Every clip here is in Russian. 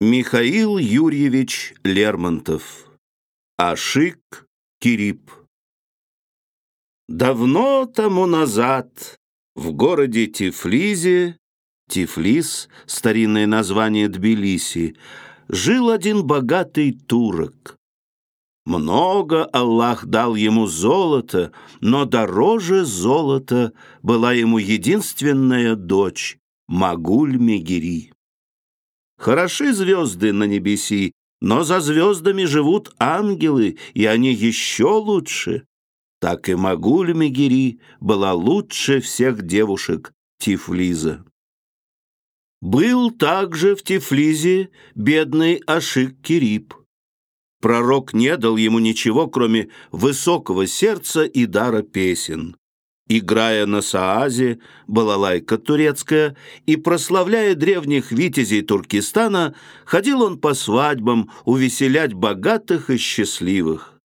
Михаил Юрьевич Лермонтов Ашик Кирип Давно тому назад в городе Тифлизе, Тифлис, старинное название Тбилиси, жил один богатый турок. Много Аллах дал ему золота, но дороже золота была ему единственная дочь, Магуль-Мегири. Хороши звезды на небеси, но за звездами живут ангелы, и они еще лучше. Так и Магуль Мегири была лучше всех девушек Тифлиза. Был также в Тифлизе бедный Ашик Кирип. Пророк не дал ему ничего, кроме высокого сердца и дара песен играя на саазе, балалайка турецкая, и прославляя древних витязей Туркестана, ходил он по свадьбам увеселять богатых и счастливых.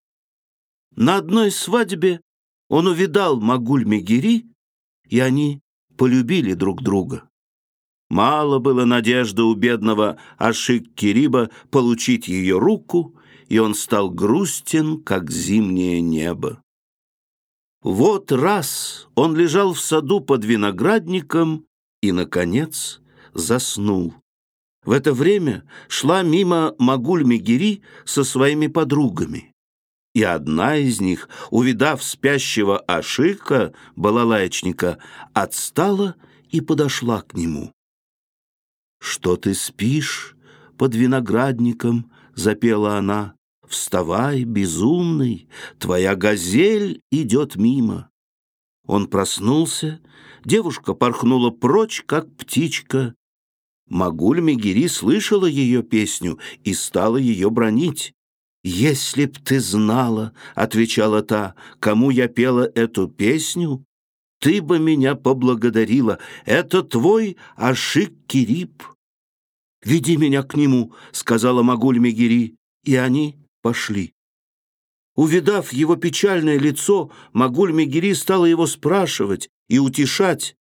На одной свадьбе он увидал Магуль-Мегири, и они полюбили друг друга. Мало было надежды у бедного Ашик-Кириба получить ее руку, и он стал грустен, как зимнее небо. Вот раз он лежал в саду под виноградником и, наконец, заснул. В это время шла мимо Магуль-Мегири со своими подругами. И одна из них, увидав спящего Ашика, балалаечника, отстала и подошла к нему. «Что ты спишь под виноградником?» — запела она. Вставай, безумный, твоя газель идет мимо. Он проснулся, девушка порхнула прочь, как птичка. Магуль Мегири слышала ее песню и стала ее бронить. «Если б ты знала, — отвечала та, — кому я пела эту песню, ты бы меня поблагодарила. Это твой Ашик Кирип». «Веди меня к нему», — сказала Магуль Мегири, и они пошли. Увидав его печальное лицо, Магуль Мегири стала его спрашивать и утешать.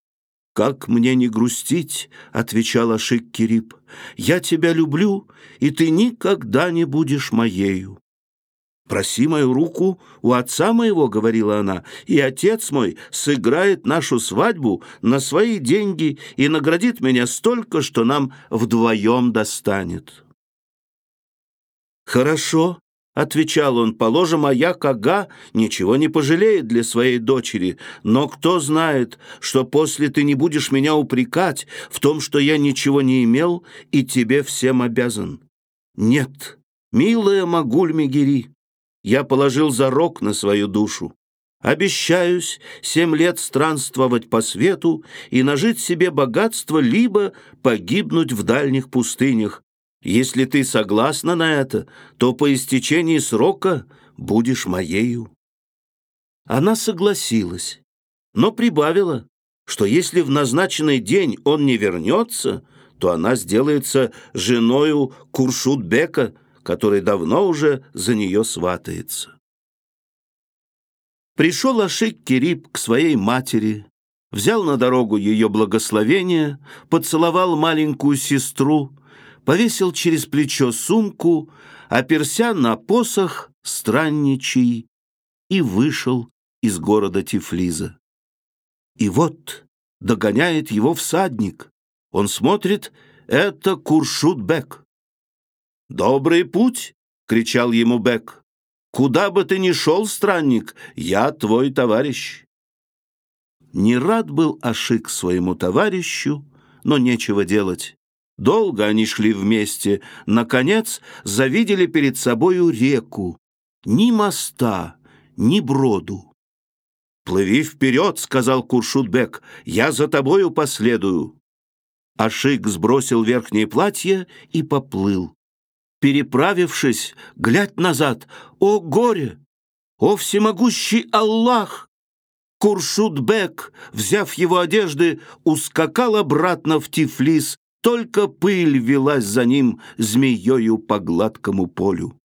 «Как мне не грустить?» — отвечал Ашик Кирип. «Я тебя люблю, и ты никогда не будешь моею». «Проси мою руку у отца моего», — говорила она, «и отец мой сыграет нашу свадьбу на свои деньги и наградит меня столько, что нам вдвоем достанет». «Хорошо», — отвечал он, — положим, а я, Кага, ничего не пожалеет для своей дочери, но кто знает, что после ты не будешь меня упрекать в том, что я ничего не имел и тебе всем обязан. Нет, милая Магуль-Мегири, я положил зарок на свою душу. Обещаюсь семь лет странствовать по свету и нажить себе богатство, либо погибнуть в дальних пустынях, если ты согласна на это, то по истечении срока будешь моею». Она согласилась, но прибавила, что если в назначенный день он не вернется, то она сделается женою Куршутбека, который давно уже за нее сватается. Пришел Ашик Кирип к своей матери, взял на дорогу ее благословение, поцеловал маленькую сестру, повесил через плечо сумку, оперся на посох странничий и вышел из города Тифлиза. И вот догоняет его всадник. Он смотрит, это Куршут-бек. «Добрый путь!» — кричал ему Бек. «Куда бы ты ни шел, странник, я твой товарищ!» Не рад был Ашик своему товарищу, но нечего делать. Долго они шли вместе. Наконец завидели перед собою реку. Ни моста, ни броду. «Плыви вперед», — сказал Куршутбек, — «я за тобою последую». Ашик сбросил верхнее платье и поплыл. Переправившись, глядь назад, о горе! О всемогущий Аллах! Куршутбек, взяв его одежды, ускакал обратно в Тифлис только пыль велась за ним змеёю по гладкому полю.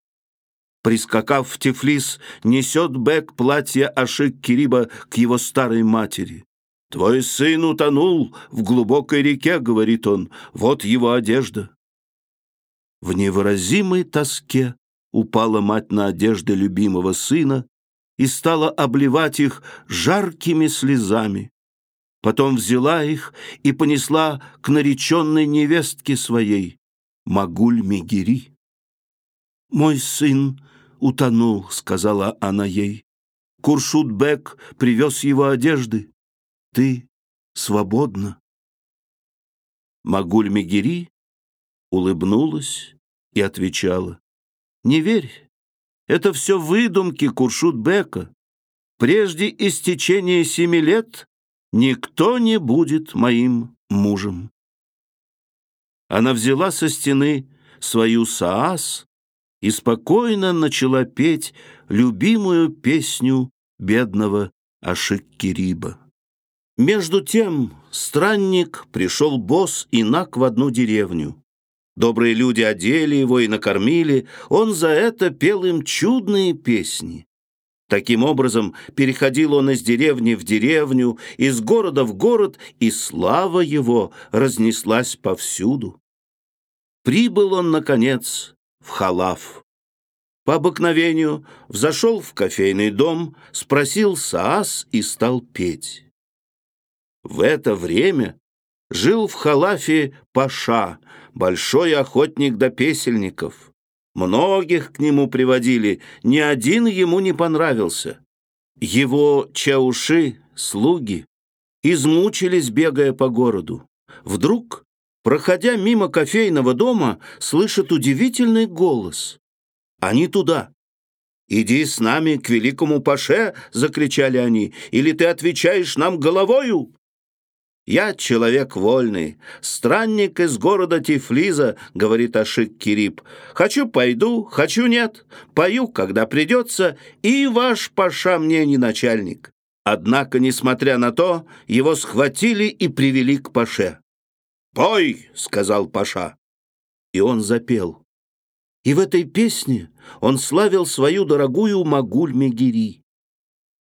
Прискакав в Тифлис, несет Бек платье Ашик Кириба к его старой матери. «Твой сын утонул в глубокой реке», — говорит он, — «вот его одежда». В невыразимой тоске упала мать на одежды любимого сына и стала обливать их жаркими слезами. Потом взяла их и понесла к нареченной невестке своей, Магуль-Мегири. «Мой сын утонул», — сказала она ей. Куршут-бек привез его одежды. Ты свободна. Магуль-Мегири улыбнулась и отвечала. «Не верь, это все выдумки Куршут-бека. Прежде истечения семи лет никто не будет моим мужем». Она взяла со стены свою саас и спокойно начала петь любимую песню бедного Ашик-Кириба. Между тем странник пришел босс и наг в одну деревню. Добрые люди одели его и накормили, он за это пел им чудные песни. Таким образом, переходил он из деревни в деревню, из города в город, и слава его разнеслась повсюду. Прибыл он, наконец, в Халав. По обыкновению взошел в кофейный дом, спросил Саас и стал петь. В это время жил в Халафе Паша, большой охотник до песельников. Многих к нему приводили, ни один ему не понравился. Его чауши, слуги, измучились, бегая по городу. Вдруг, проходя мимо кофейного дома, слышат удивительный голос. Они туда. «Иди с нами к великому Паше!» — закричали они. «Или ты отвечаешь нам головою?» «Я человек вольный, странник из города Тифлиза», — говорит Ашик Кирип. «Хочу — пойду, хочу — нет. Пою, когда придется, и ваш Паша мне не начальник». Однако, несмотря на то, его схватили и привели к Паше. «Пой!» — сказал Паша. И он запел. И в этой песне он славил свою дорогую Магуль-Мегири.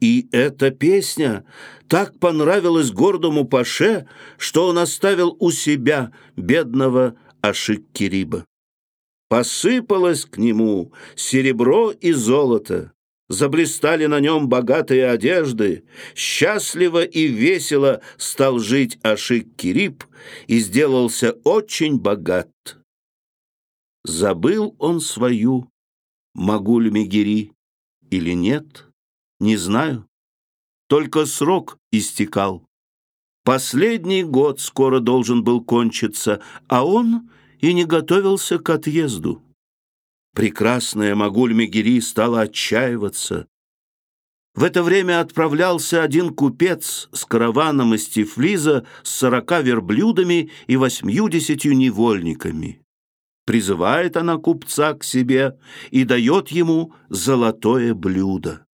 И эта песня так понравилась гордому Паше, что он оставил у себя бедного Ашик-Кириба. Посыпалось к нему серебро и золото, заблистали на нем богатые одежды, счастливо и весело стал жить Ашик-Кириб и сделался очень богат. Забыл он свою Магуль-Мегири или нет? Не знаю. Только срок истекал. Последний год скоро должен был кончиться, а он и не готовился к отъезду. Прекрасная Магуль-Мегири стала отчаиваться. В это время отправлялся один купец с караваном из Тифлиза с сорока верблюдами и восьмьюдесятью невольниками. Призывает она купца к себе и дает ему золотое блюдо.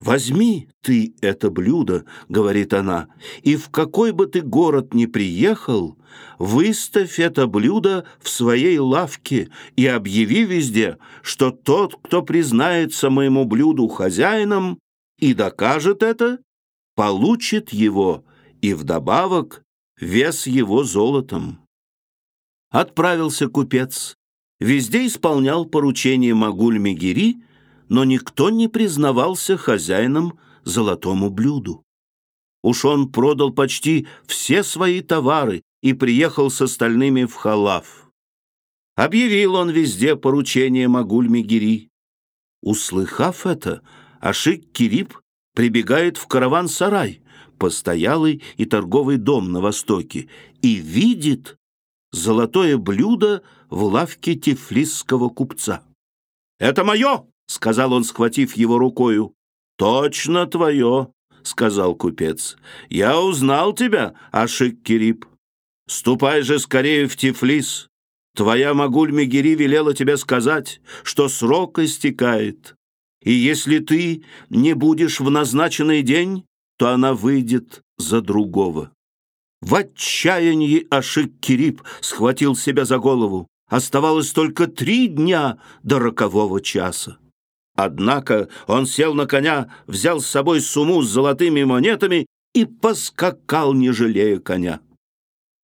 «Возьми ты это блюдо, — говорит она, — и в какой бы ты город ни приехал, выставь это блюдо в своей лавке и объяви везде, что тот, кто признается моему блюду хозяином и докажет это, получит его и вдобавок вес его золотом». Отправился купец, везде исполнял поручение Магуль-Мегири, но никто не признавался хозяином золотому блюду. Уж он продал почти все свои товары и приехал с остальными в Халав. Объявил он везде поручение Магуль-Мегири. Услыхав это, Ашик Кирип прибегает в караван-сарай, постоялый и торговый дом на востоке, и видит золотое блюдо в лавке тифлисского купца. «Это мое!» — сказал он, схватив его рукою. «Точно твое», — сказал купец. «Я узнал тебя, Ашик-Кирип. Ступай же скорее в Тифлис. Твоя Магуль-Мегири велела тебе сказать, что срок истекает. И если ты не будешь в назначенный день, то она выйдет за другого». В отчаянии Ашик-Кирип схватил себя за голову. Оставалось только три дня до рокового часа. Однако он сел на коня, взял с собой сумму с золотыми монетами и поскакал, не жалея коня.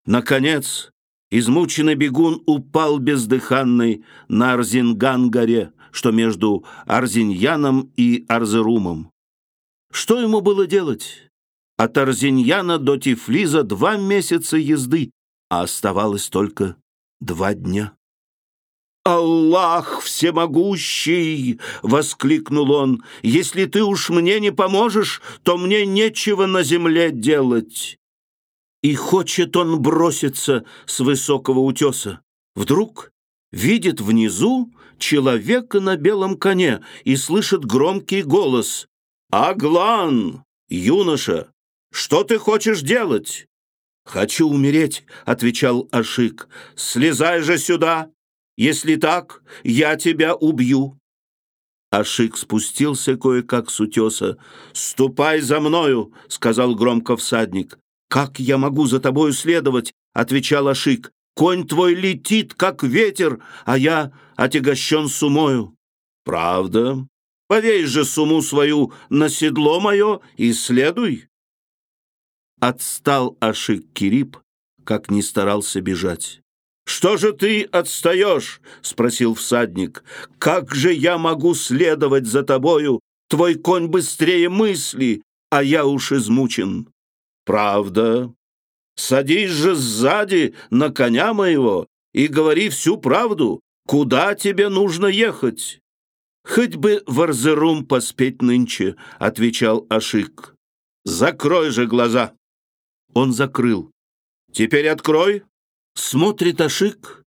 Наконец, Измученный бегун упал бездыханный на Арзинган-горе, что между Арзиньяном и Арзерумом. Что ему было делать? От Арзиньяна до Тифлиза два месяца езды, а оставалось только два дня. «Аллах всемогущий!» — воскликнул он. «Если ты уж мне не поможешь, то мне нечего на земле делать». И хочет он броситься с высокого утеса. Вдруг видит внизу человека на белом коне и слышит громкий голос. «Аглан, юноша, что ты хочешь делать?» «Хочу умереть», — отвечал Ашик. «Слезай же сюда!» Если так, я тебя убью». Ашик спустился кое-как с утеса. «Ступай за мною!» — сказал громко всадник. «Как я могу за тобою следовать?» — отвечал Ашик. «Конь твой летит, как ветер, а я отягощен сумою». «Правда? Повей же суму свою на седло мое и следуй». Отстал Ашик Кирип, как не старался бежать. «Что же ты отстаешь?» — спросил всадник. «Как же я могу следовать за тобою? Твой конь быстрее мысли, а я уж измучен». «Правда? Садись же сзади на коня моего и говори всю правду. Куда тебе нужно ехать?» «Хоть бы в Арзерум поспеть нынче», — отвечал Ашик. «Закрой же глаза». Он закрыл. «Теперь открой». Смотрит Ашик,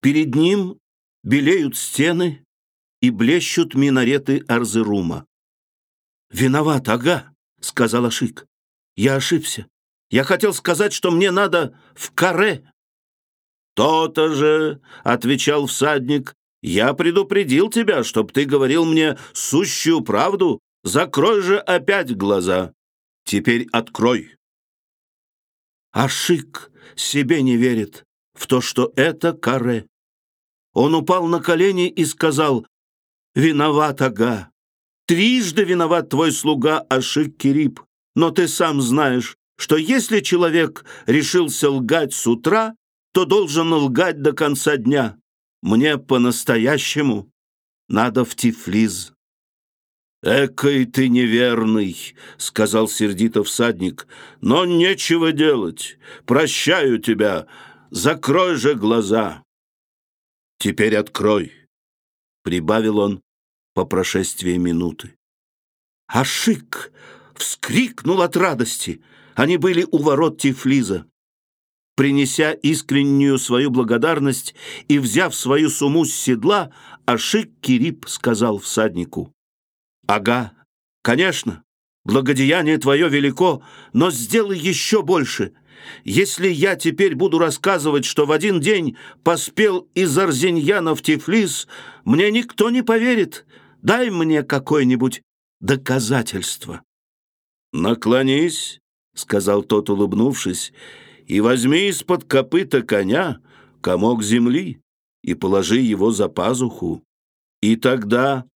перед ним белеют стены и блещут минареты Арзерума. «Виноват, ага», — сказал Ашик. «Я ошибся. Я хотел сказать, что мне надо в каре». «То-то же», — отвечал всадник, — «я предупредил тебя, чтоб ты говорил мне сущую правду. Закрой же опять глаза. Теперь открой». Ашик себе не верит в то, что это каре. Он упал на колени и сказал, «Виноват, ага, трижды виноват твой слуга Ашик Кирип, но ты сам знаешь, что если человек решился лгать с утра, то должен лгать до конца дня. Мне по-настоящему надо в Тифлиз». «Экой ты неверный», — сказал сердито всадник, — «но нечего делать. Прощаю тебя. Закрой же глаза». «Теперь открой», — прибавил он по прошествии минуты. Ашик вскрикнул от радости. Они были у ворот Тифлиза. Принеся искреннюю свою благодарность и взяв свою сумму с седла, Ашик Кирип сказал всаднику, Ага, конечно, благодеяние твое велико, но сделай еще больше. Если я теперь буду рассказывать, что в один день поспел из Арзиньяна в Тифлис, мне никто не поверит. Дай мне какое-нибудь доказательство». «Наклонись», — сказал тот, улыбнувшись, «и возьми из-под копыта коня комок земли и положи его за пазуху. И тогда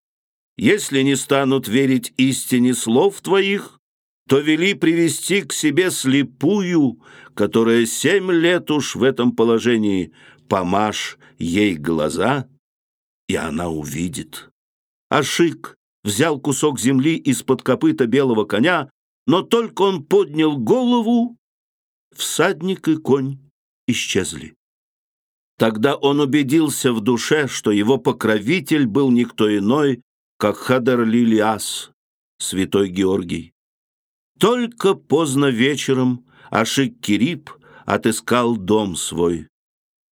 если не станут верить истине слов твоих, то вели привести к себе слепую, которая семь лет уж в этом положении, помажь ей глаза, и она увидит. Ашик взял кусок земли из-под копыта белого коня, но только он поднял голову, всадник и конь исчезли. Тогда он убедился в душе, что его покровитель был никто иной, как Хадер Лилиас, святой Георгий. Только поздно вечером Ашик Кирип отыскал дом свой.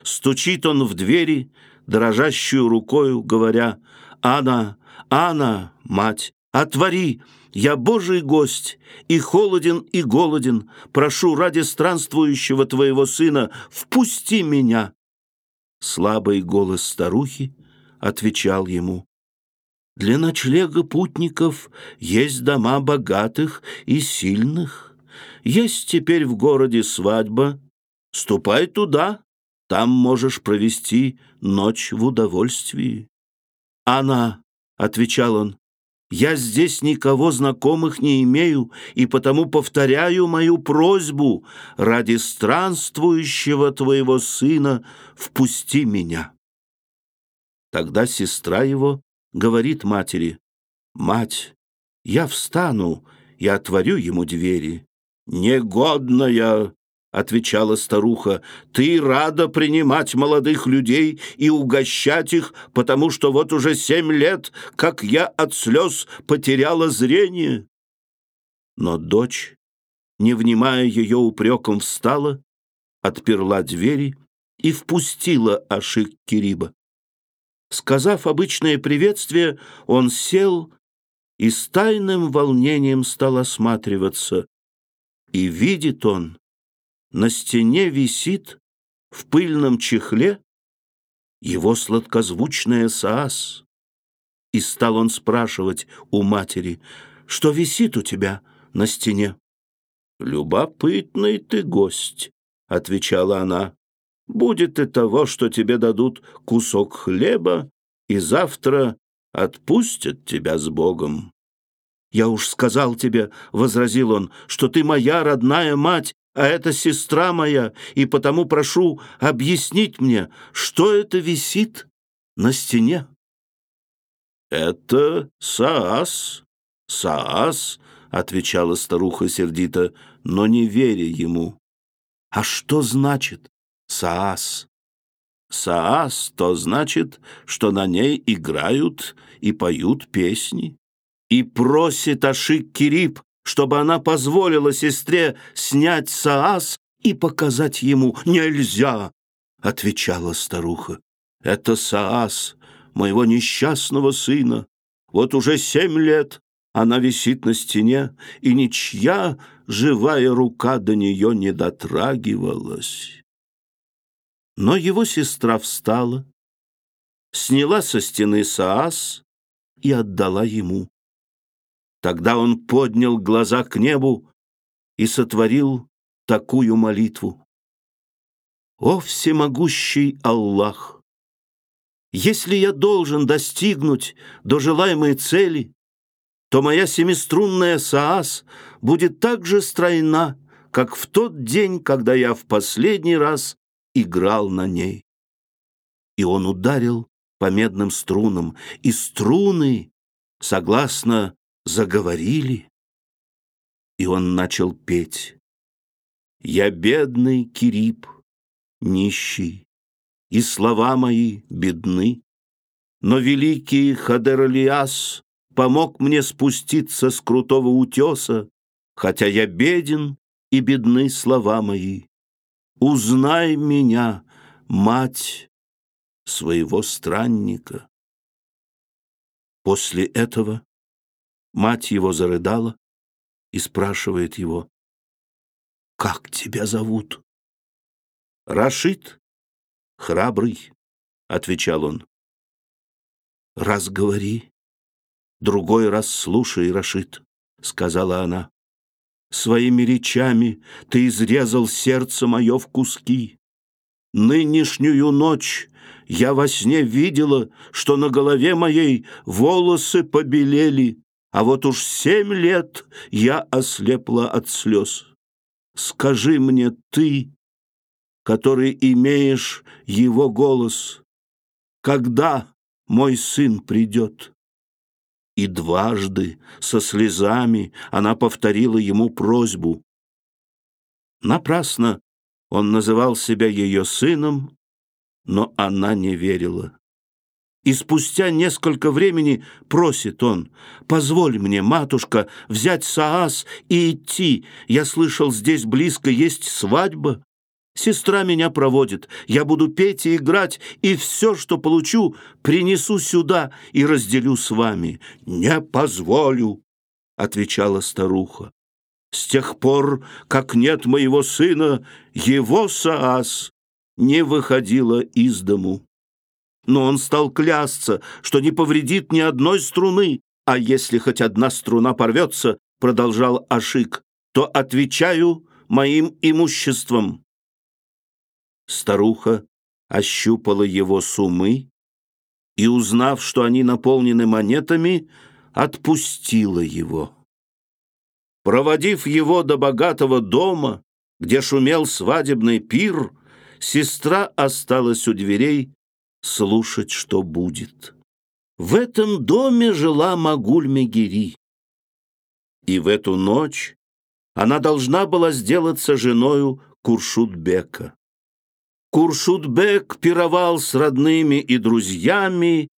Стучит он в двери, дрожащую рукою, говоря, «Ана, Ана, мать, отвори, я Божий гость, и холоден, и голоден, прошу ради странствующего твоего сына, впусти меня». Слабый голос старухи отвечал ему, для ночлега путников есть дома богатых и сильных. Есть теперь в городе свадьба. Ступай туда, там можешь провести ночь в удовольствии. Она, — отвечал он, Я здесь никого знакомых не имею, и потому повторяю мою просьбу ради странствующего твоего сына впусти меня». Тогда сестра его говорит матери, «Мать, я встану и отворю ему двери». «Негодная!» — отвечала старуха, «ты рада принимать молодых людей и угощать их, потому что вот уже семь лет, как я от слез потеряла зрение». Но дочь, не внимая ее упреком, встала, отперла двери и впустила Ашик Кириба. Сказав обычное приветствие, он сел и с тайным волнением стал осматриваться. И видит он, на стене висит в пыльном чехле его сладкозвучная саас. И стал он спрашивать у матери, что висит у тебя на стене. «Любопытный ты гость», — отвечала она. «Будет и того, что тебе дадут кусок хлеба, и завтра отпустят тебя с Богом». «Я уж сказал тебе», — возразил он, — «что ты моя родная мать, а это сестра моя, и потому прошу объяснить мне, что это висит на стене». «Это Саас, Саас», — отвечала старуха сердито, но не веря ему. «А что значит Саас?» «Саас» — то значит, что на ней играют и поют песни. И просит Ашик Кирип, чтобы она позволила сестре снять Саас и показать ему. «Нельзя!» — отвечала старуха. «Это Саас, моего несчастного сына. Вот уже семь лет она висит на стене, и ничья живая рука до нее не дотрагивалась». Но его сестра встала, сняла со стены Саас и отдала ему. Тогда он поднял глаза к небу и сотворил такую молитву. «О всемогущий Аллах! Если я должен достигнуть до желаемой цели, то моя семиструнная саас будет так же стройна, как в тот день, когда я в последний раз играл на ней». И он ударил по медным струнам, и струны, согласно заговорили, и он начал петь. «Я бедный Кирип, нищий, и слова мои бедны, но великий Хадералиас помог мне спуститься с крутого утеса, хотя я беден и бедны слова мои. Узнай меня, мать своего странника». После этого Мать его зарыдала и спрашивает его, «Как тебя зовут?» «Рашид, храбрый», — отвечал он. «Раз говори, другой раз слушай, Рашид», — сказала она. «Своими речами ты изрезал сердце мое в куски. Нынешнюю ночь я во сне видела, что на голове моей волосы побелели, а вот уж семь лет я ослепла от слез. Скажи мне ты, который имеешь его голос, когда мой сын придет? И дважды со слезами она повторила ему просьбу. Напрасно он называл себя ее сыном, но она не верила. И спустя несколько времени просит он, «Позволь мне, матушка, взять Саас и идти. Я слышал, здесь близко есть свадьба. Сестра меня проводит, я буду петь и играть, и все, что получу, принесу сюда и разделю с вами». «Не позволю», — отвечала старуха. «С тех пор, как нет моего сына, его Саас не выходила из дому» но он стал клясться, что не повредит ни одной струны, а если хоть одна струна порвется, продолжал Ашик, то отвечаю моим имуществом. Старуха ощупала его сумы и, узнав, что они наполнены монетами, отпустила его. Проводив его до богатого дома, где шумел свадебный пир, сестра осталась у дверей слушать, что будет. В этом доме жила Магуль-Мегери. И в эту ночь она должна была сделаться женою Куршутбека. Куршутбек пировал с родными и друзьями,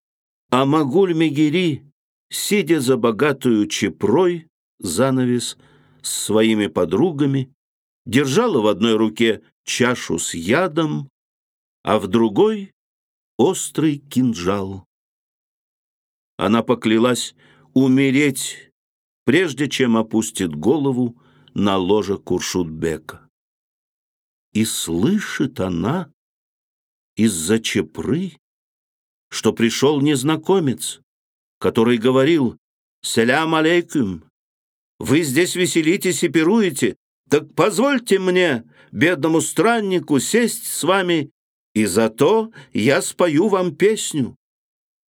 а Магуль-Мегери, сидя за богатую чепрой, занавес, с своими подругами, держала в одной руке чашу с ядом, а в другой — острый кинжал. Она поклялась умереть, прежде чем опустит голову на ложе Куршутбека. И слышит она из-за чепры, что пришел незнакомец, который говорил «Селям алейкум, вы здесь веселитесь и пируете, так позвольте мне, бедному страннику, сесть с вами, и зато я спою вам песню».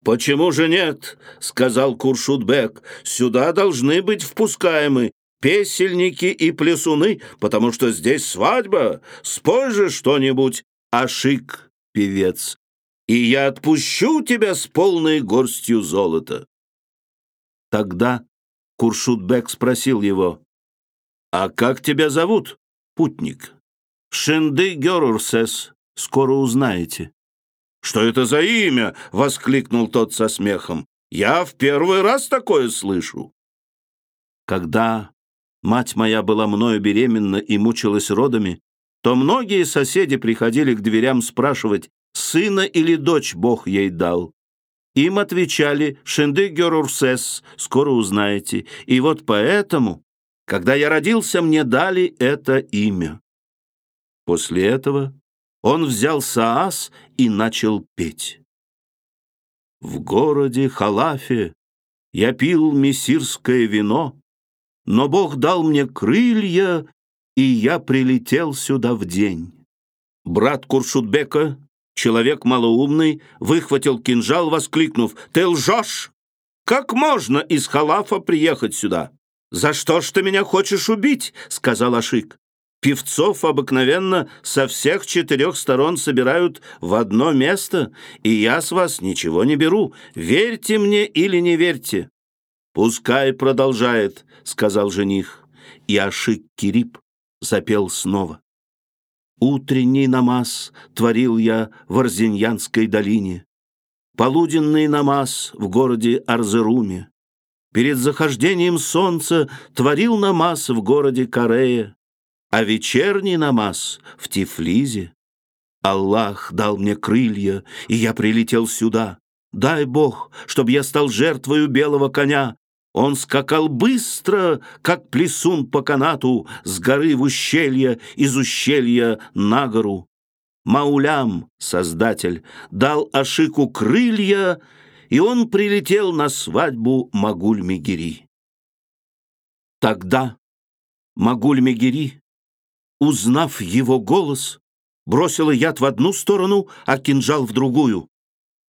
«Почему же нет?» — сказал Куршутбек. «Сюда должны быть впускаемы песельники и плясуны, потому что здесь свадьба. Спой же что-нибудь, Ашик, певец, и я отпущу тебя с полной горстью золота». Тогда Куршутбек спросил его, «А как тебя зовут, путник?» «Шинды Герурсес, скоро узнаете». «Что это за имя?» — воскликнул тот со смехом. «Я в первый раз такое слышу». Когда мать моя была мною беременна и мучилась родами, то многие соседи приходили к дверям спрашивать, сына или дочь Бог ей дал. Им отвечали «Шенды Герурсес, скоро узнаете». И вот поэтому, когда я родился, мне дали это имя. После этого он взял саас и начал петь. В городе Халафе я пил мессирское вино, но Бог дал мне крылья, и я прилетел сюда в день. Брат Куршутбека, человек малоумный, выхватил кинжал, воскликнув «Ты лжешь! Как можно из Халафа приехать сюда?» «За что ж ты меня хочешь убить?» — сказал Ашик. Певцов обыкновенно со всех четырех сторон собирают в одно место, и я с вас ничего не беру. Верьте мне или не верьте». «Пускай продолжает», — сказал жених. И Ашик Кирип запел снова. «Утренний намаз творил я в Арзиньянской долине, полуденный намаз в городе Арзеруме, перед захождением солнца творил намаз в городе Корея, а вечерний намаз в Тифлизе. Аллах дал мне крылья, и я прилетел сюда. Дай Бог, чтобы я стал жертвою белого коня. Он скакал быстро, как плесун по канату, с горы в ущелье, из ущелья на гору. Маулям, создатель, дал Ашику крылья, и он прилетел на свадьбу Магуль-Мегери. Тогда Магуль-Мегери Узнав его голос, бросила яд в одну сторону, а кинжал в другую.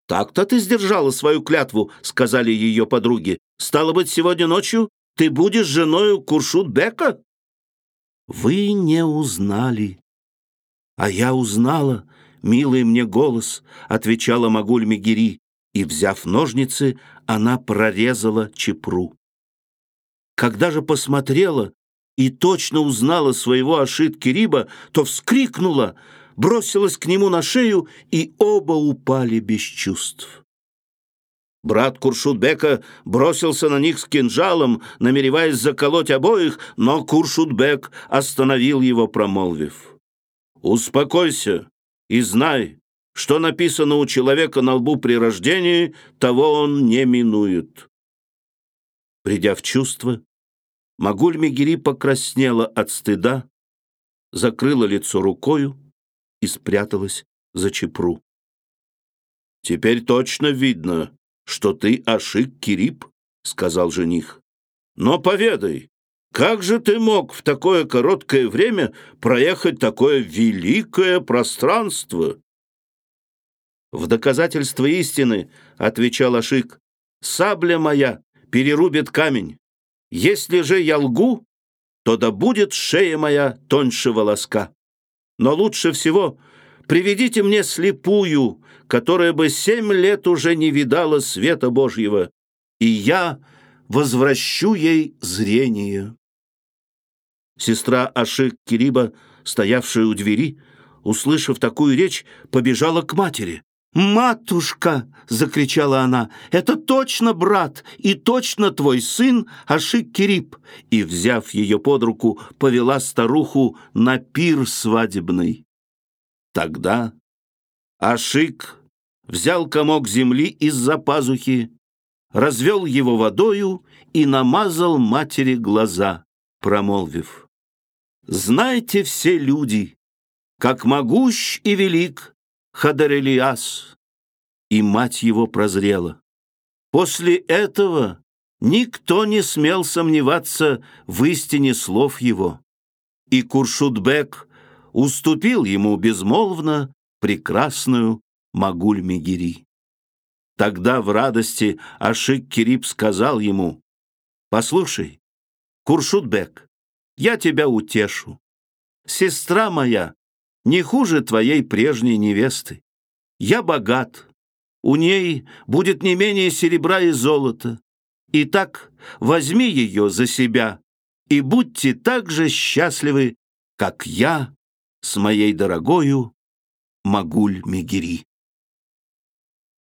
«Так-то ты сдержала свою клятву», — сказали ее подруги. «Стало быть, сегодня ночью ты будешь женою Куршут-бека?» «Вы не узнали». «А я узнала, милый мне голос», — отвечала Магуль-Мегери, и, взяв ножницы, она прорезала чепру. Когда же посмотрела, и точно узнала своего Ашит Кириба, то вскрикнула, бросилась к нему на шею, и оба упали без чувств. Брат Куршутбека бросился на них с кинжалом, намереваясь заколоть обоих, но Куршутбек остановил его, промолвив. «Успокойся и знай, что написано у человека на лбу при рождении, того он не минует». Придя в чувство, Магуль-Мегери покраснела от стыда, закрыла лицо рукою и спряталась за чепру. «Теперь точно видно, что ты Ашик Кирип», — сказал жених. «Но поведай, как же ты мог в такое короткое время проехать такое великое пространство?» «В доказательство истины», — отвечал Ашик, — «сабля моя перерубит камень. Если же я лгу, то да будет шея моя тоньше волоска. Но лучше всего приведите мне слепую, которая бы семь лет уже не видала света Божьего, и я возвращу ей зрение». Сестра Ашик Кириба, стоявшая у двери, услышав такую речь, побежала к матери. «Матушка!» — закричала она. «Это точно брат и точно твой сын Ашик Кириб!» И, взяв ее под руку, повела старуху на пир свадебный. Тогда Ашик взял комок земли из-за пазухи, развел его водою и намазал матери глаза, промолвив. «Знаете все люди, как могущ и велик Хадарелиас!» И мать его прозрела. После этого никто не смел сомневаться в истине слов его, и Куршутбек уступил ему безмолвно прекрасную Магуль-Мегири. Тогда в радости Ашик Кирип сказал ему, «Послушай, Куршутбек, я тебя утешу. Сестра моя не хуже твоей прежней невесты. Я богат, у ней будет не менее серебра и золота. Итак, возьми ее за себя и будьте так же счастливы, как я с моей дорогою Магуль-Мегири.